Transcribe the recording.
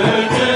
Yeah.